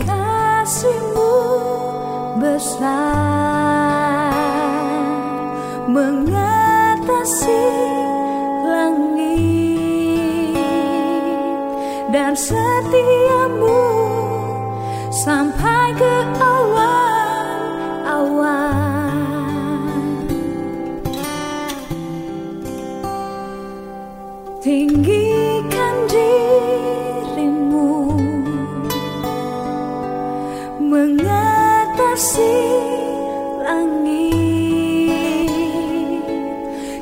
kasihmu besar. Mengatasi langit dan setiamu sampai ke awal-awal. Tinggikan diri mengatasi langit.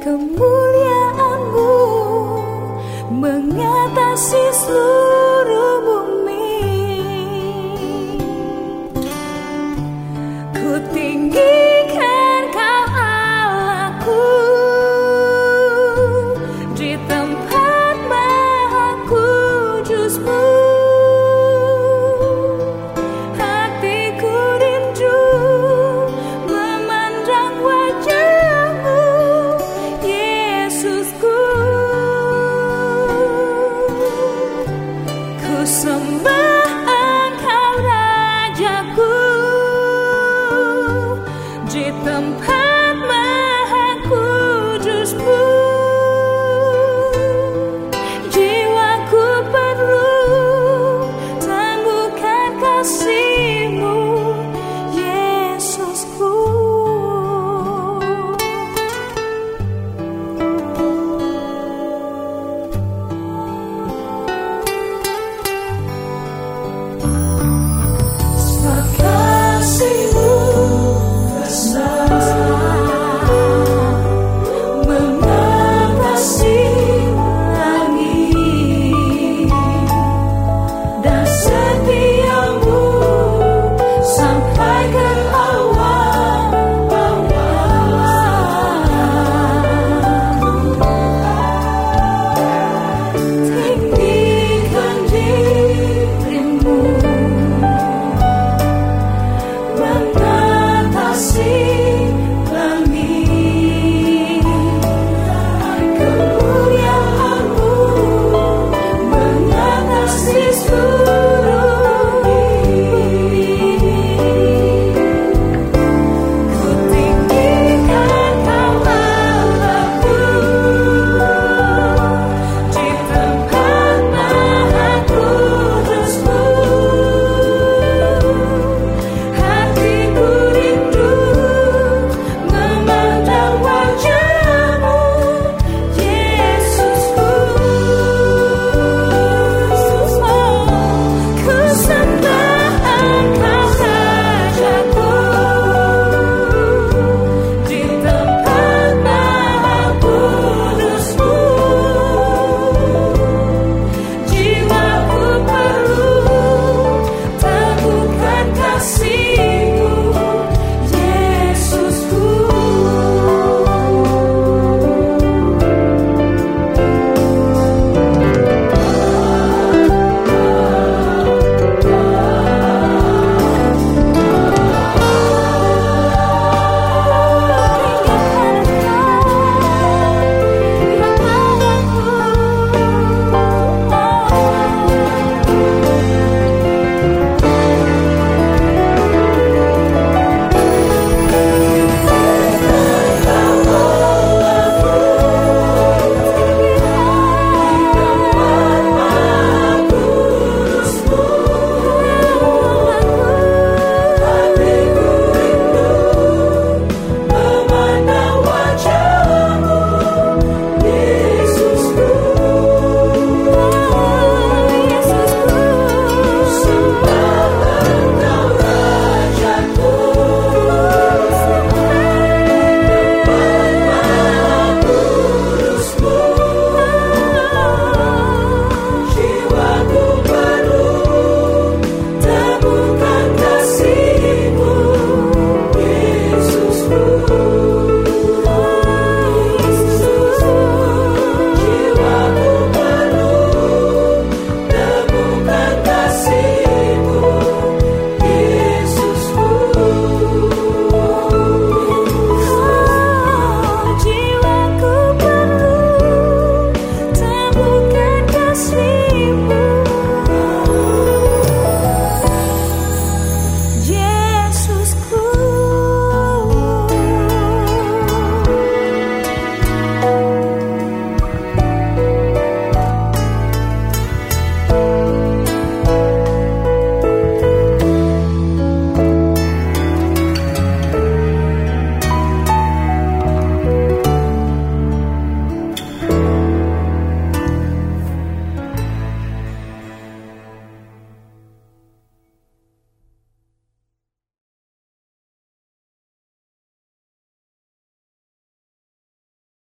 Kemuliaanmu mengatasi seluruh bumi. Ku tinggikan kau Allahku di tempat maha kudusmu 几得